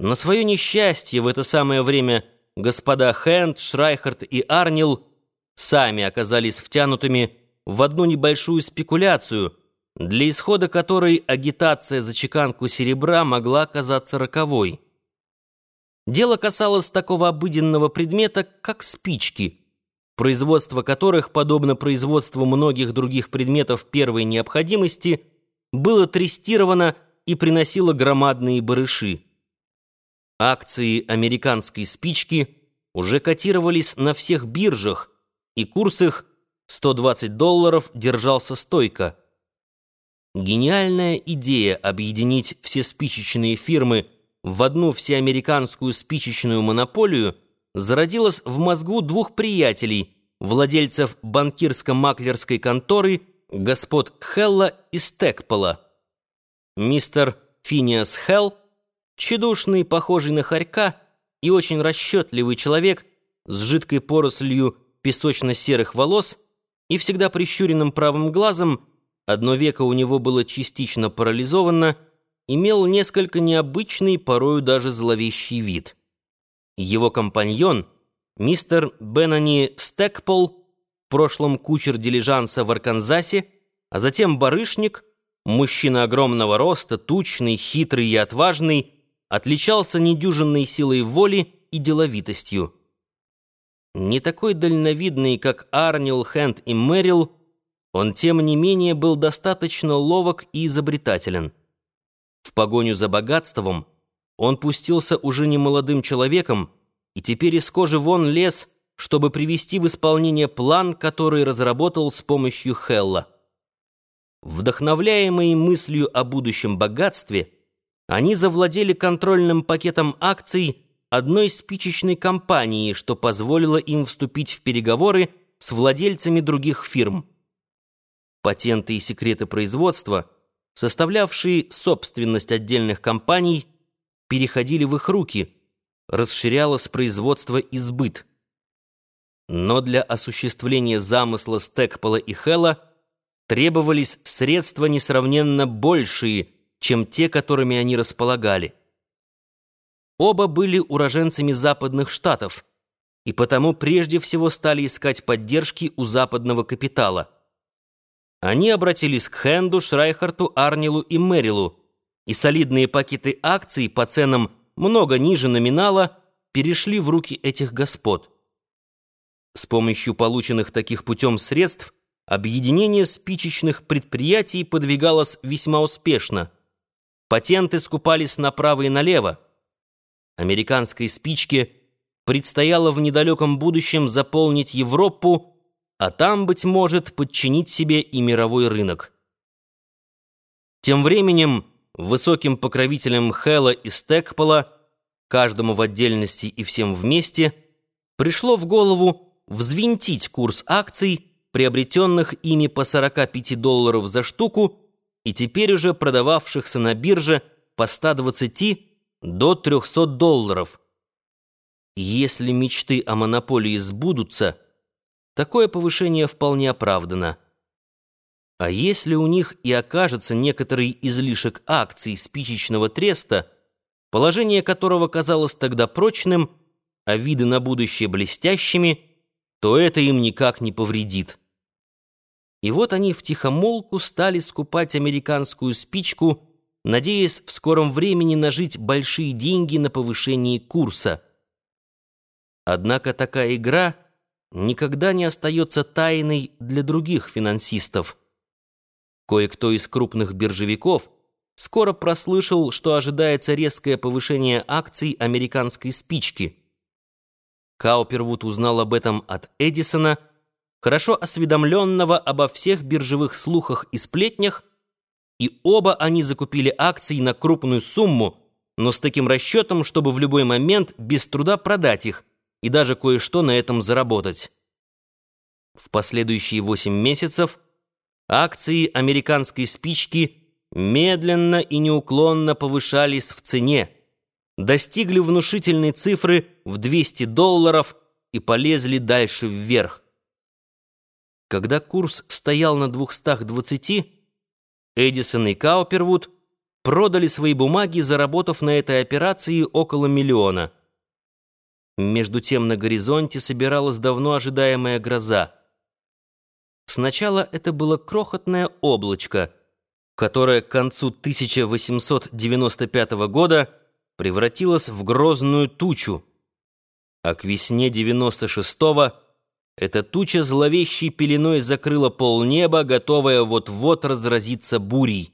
На свое несчастье в это самое время господа Хэнд, Шрайхард и Арнил сами оказались втянутыми в одну небольшую спекуляцию, для исхода которой агитация за чеканку серебра могла оказаться роковой. Дело касалось такого обыденного предмета, как спички, производство которых, подобно производству многих других предметов первой необходимости, было трестировано и приносило громадные барыши. Акции американской спички уже котировались на всех биржах, и курс их 120 долларов держался стойко. Гениальная идея объединить все спичечные фирмы в одну всеамериканскую спичечную монополию зародилась в мозгу двух приятелей, владельцев банкирско-маклерской конторы господ Хелла и Стекпола. Мистер Финиас Хелл Тщедушный, похожий на хорька, и очень расчетливый человек с жидкой порослью песочно-серых волос и всегда прищуренным правым глазом, одно веко у него было частично парализовано, имел несколько необычный, порою даже зловещий вид. Его компаньон, мистер Беннани Стекпол, в прошлом кучер дилижанса в Арканзасе, а затем барышник, мужчина огромного роста, тучный, хитрый и отважный, отличался недюжинной силой воли и деловитостью. Не такой дальновидный, как Арнил, Хэнд и Мэрил, он, тем не менее, был достаточно ловок и изобретателен. В погоню за богатством он пустился уже не молодым человеком и теперь из кожи вон лез, чтобы привести в исполнение план, который разработал с помощью Хелла. Вдохновляемый мыслью о будущем богатстве – они завладели контрольным пакетом акций одной спичечной компании, что позволило им вступить в переговоры с владельцами других фирм. Патенты и секреты производства, составлявшие собственность отдельных компаний, переходили в их руки, расширялось производство и сбыт. Но для осуществления замысла Стекпола и Хэлла требовались средства несравненно большие – чем те, которыми они располагали. Оба были уроженцами западных штатов, и потому прежде всего стали искать поддержки у западного капитала. Они обратились к Хенду, Шрайхарту, Арнилу и Мэрилу, и солидные пакеты акций по ценам много ниже номинала перешли в руки этих господ. С помощью полученных таких путем средств объединение спичечных предприятий подвигалось весьма успешно – Патенты скупались направо и налево. Американской спичке предстояло в недалеком будущем заполнить Европу, а там, быть может, подчинить себе и мировой рынок. Тем временем высоким покровителям Хэлла и Стекпола, каждому в отдельности и всем вместе, пришло в голову взвинтить курс акций, приобретенных ими по 45 долларов за штуку, и теперь уже продававшихся на бирже по 120 до 300 долларов. Если мечты о монополии сбудутся, такое повышение вполне оправдано. А если у них и окажется некоторый излишек акций спичечного треста, положение которого казалось тогда прочным, а виды на будущее блестящими, то это им никак не повредит. И вот они втихомолку стали скупать американскую спичку, надеясь в скором времени нажить большие деньги на повышении курса. Однако такая игра никогда не остается тайной для других финансистов. Кое-кто из крупных биржевиков скоро прослышал, что ожидается резкое повышение акций американской спички. Каупервуд узнал об этом от Эдисона – хорошо осведомленного обо всех биржевых слухах и сплетнях, и оба они закупили акции на крупную сумму, но с таким расчетом, чтобы в любой момент без труда продать их и даже кое-что на этом заработать. В последующие восемь месяцев акции американской спички медленно и неуклонно повышались в цене, достигли внушительной цифры в 200 долларов и полезли дальше вверх. Когда курс стоял на 220, Эдисон и Каупервуд продали свои бумаги, заработав на этой операции около миллиона. Между тем на горизонте собиралась давно ожидаемая гроза. Сначала это было крохотное облачко, которое к концу 1895 года превратилось в грозную тучу, а к весне 96-го эта туча зловещей пеленой закрыла полнеба, готовая вот-вот разразиться бурей.